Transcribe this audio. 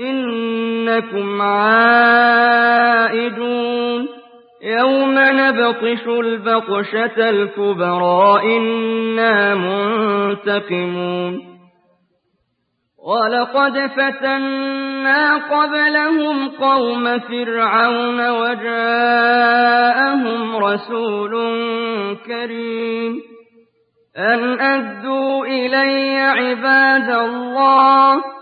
إنكم عائدون. يوم نبطش البطشة الكبرى إنا منتقمون. ولقد فتنا قبلهم قوم فرعون وجاءهم رسول كريم. أن أدوا إلي عباد الله.